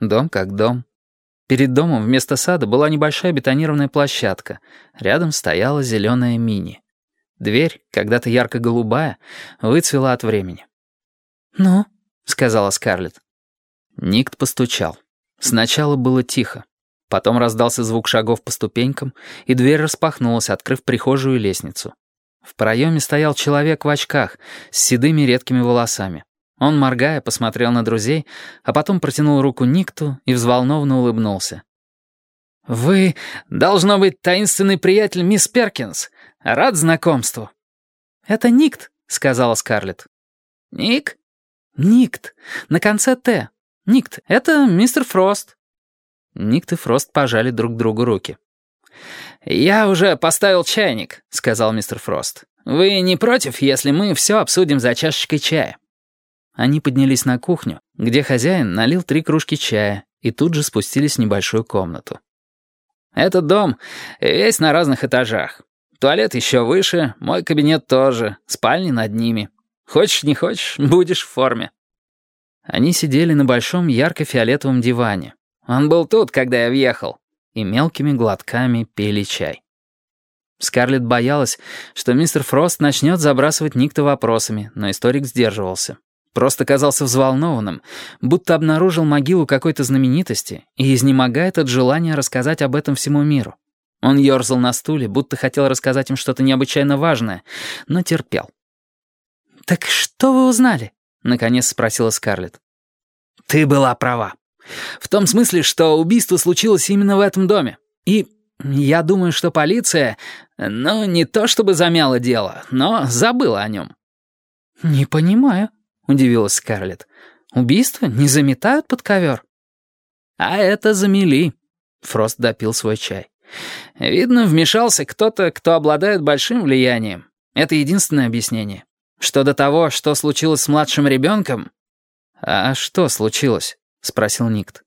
Дом как дом. Перед домом вместо сада была небольшая бетонированная площадка. Рядом стояла зеленая мини. Дверь, когда-то ярко-голубая, выцвела от времени. «Ну?» — сказала Скарлетт. Никт постучал. Сначала было тихо. Потом раздался звук шагов по ступенькам, и дверь распахнулась, открыв прихожую лестницу. В проеме стоял человек в очках с седыми редкими волосами. Он, моргая, посмотрел на друзей, а потом протянул руку Никту и взволнованно улыбнулся. «Вы, должно быть, таинственный приятель мисс Перкинс. Рад знакомству». «Это Никт», — сказала Скарлетт. «Ник?» «Никт. На конце «Т». Никт, это мистер Фрост». Никт и Фрост пожали друг другу руки. «Я уже поставил чайник», — сказал мистер Фрост. «Вы не против, если мы все обсудим за чашечкой чая?» Они поднялись на кухню, где хозяин налил три кружки чая и тут же спустились в небольшую комнату. «Этот дом весь на разных этажах. Туалет еще выше, мой кабинет тоже, спальни над ними. Хочешь, не хочешь, будешь в форме». Они сидели на большом ярко-фиолетовом диване. Он был тут, когда я въехал. И мелкими глотками пили чай. Скарлетт боялась, что мистер Фрост начнет забрасывать Никта вопросами, но историк сдерживался. Просто казался взволнованным, будто обнаружил могилу какой-то знаменитости и изнемогает от желания рассказать об этом всему миру. Он ерзал на стуле, будто хотел рассказать им что-то необычайно важное, но терпел. «Так что вы узнали?» — наконец спросила Скарлетт. «Ты была права. В том смысле, что убийство случилось именно в этом доме. И я думаю, что полиция, ну, не то чтобы замяла дело, но забыла о нем». «Не понимаю», удивилась Скарлетт. «Убийство не заметают под ковер?» «А это замели». Фрост допил свой чай. «Видно, вмешался кто-то, кто обладает большим влиянием. Это единственное объяснение. Что до того, что случилось с младшим ребенком...» «А что случилось?» — спросил Никт.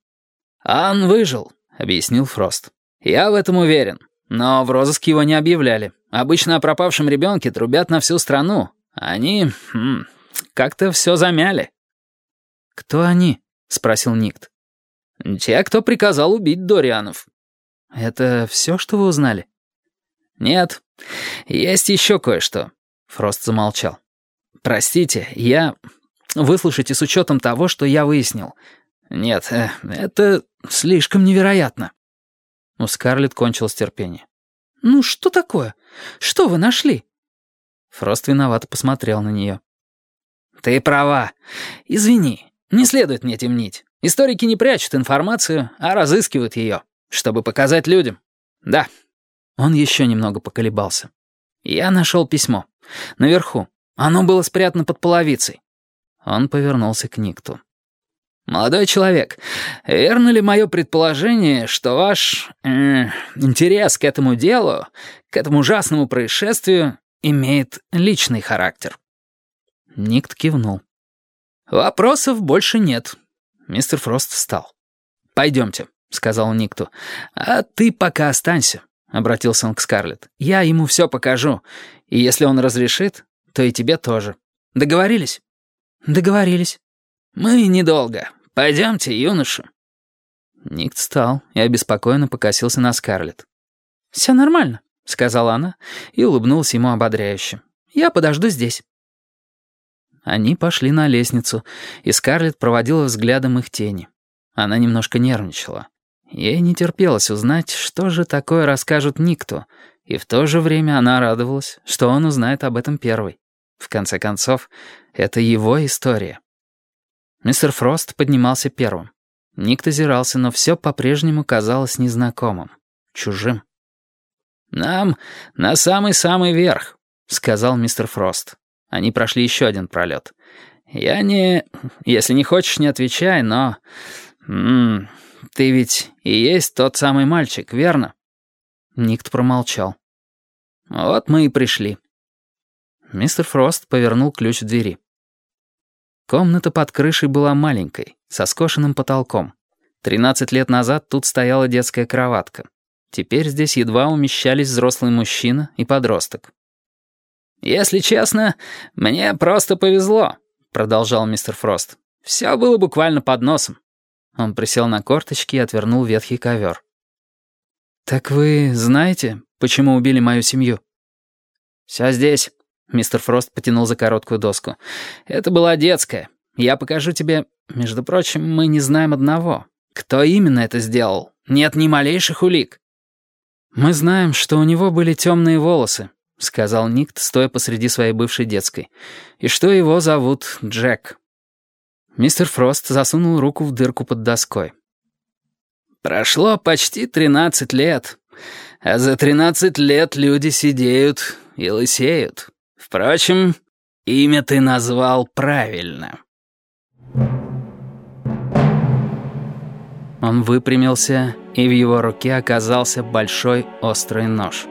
«Он выжил», — объяснил Фрост. «Я в этом уверен. Но в розыск его не объявляли. Обычно о пропавшем ребенке трубят на всю страну. Они... Хм, как-то все замяли». «Кто они?» — спросил Никт. «Те, кто приказал убить Дорианов». «Это все, что вы узнали?» «Нет, есть еще кое-что». Фрост замолчал. «Простите, я... Выслушайте с учетом того, что я выяснил. Нет, э, это слишком невероятно». У Скарлетт кончилось терпение. «Ну что такое? Что вы нашли?» Фрост виновато посмотрел на нее. «Ты права. Извини, не следует мне темнить. Историки не прячут информацию, а разыскивают ее, чтобы показать людям. Да». Он еще немного поколебался. «Я нашел письмо. Наверху. Оно было спрятано под половицей». Он повернулся к Никту. «Молодой человек, верно ли мое предположение, что ваш э, интерес к этому делу, к этому ужасному происшествию, имеет личный характер?» Никт кивнул. «Вопросов больше нет». Мистер Фрост встал. «Пойдемте», — сказал Никту. «А ты пока останься», — обратился он к Скарлетт. «Я ему все покажу, и если он разрешит, то и тебе тоже. Договорились?» «Договорились». «Мы недолго. Пойдемте, юноша». Никт встал и обеспокоенно покосился на Скарлетт. «Все нормально», — сказала она и улыбнулась ему ободряюще. «Я подожду здесь». Они пошли на лестницу, и Скарлетт проводила взглядом их тени. Она немножко нервничала. Ей не терпелось узнать, что же такое расскажет никто, и в то же время она радовалась, что он узнает об этом первый. В конце концов, это его история. Мистер Фрост поднимался первым. Ник озирался, но все по-прежнему казалось незнакомым, чужим. «Нам на самый-самый верх», — сказал мистер Фрост. Они прошли еще один пролет. «Я не... Если не хочешь, не отвечай, но... М -м, ты ведь и есть тот самый мальчик, верно?» Никт промолчал. «Вот мы и пришли». Мистер Фрост повернул ключ в двери. Комната под крышей была маленькой, со скошенным потолком. Тринадцать лет назад тут стояла детская кроватка. Теперь здесь едва умещались взрослый мужчина и подросток. «Если честно, мне просто повезло», — продолжал мистер Фрост. «Все было буквально под носом. Он присел на корточки и отвернул ветхий ковер. «Так вы знаете, почему убили мою семью?» «Все здесь». Мистер Фрост потянул за короткую доску. «Это была детская. Я покажу тебе... Между прочим, мы не знаем одного. Кто именно это сделал? Нет ни малейших улик». «Мы знаем, что у него были темные волосы», — сказал Никт, стоя посреди своей бывшей детской. «И что его зовут Джек». Мистер Фрост засунул руку в дырку под доской. «Прошло почти тринадцать лет, а за тринадцать лет люди сидеют и лысеют. Впрочем, имя ты назвал правильно». Он выпрямился, и в его руке оказался большой острый нож.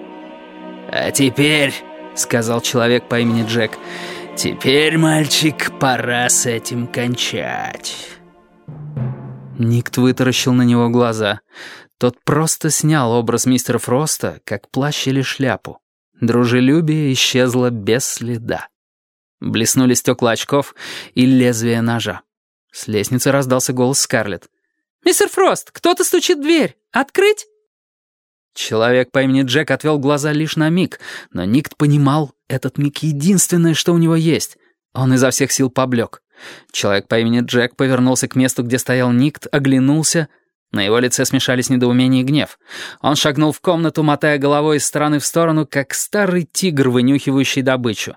«А теперь», — сказал человек по имени Джек, — «Теперь, мальчик, пора с этим кончать». Никт вытаращил на него глаза. Тот просто снял образ мистера Фроста, как плащ или шляпу. Дружелюбие исчезло без следа. Блеснули стекла очков и лезвие ножа. С лестницы раздался голос Скарлетт. «Мистер Фрост, кто-то стучит в дверь. Открыть?» Человек по имени Джек отвел глаза лишь на миг, но Никт понимал, этот миг единственное, что у него есть. Он изо всех сил поблек. Человек по имени Джек повернулся к месту, где стоял Никт, оглянулся. На его лице смешались недоумение и гнев. Он шагнул в комнату, мотая головой из стороны в сторону, как старый тигр, вынюхивающий добычу.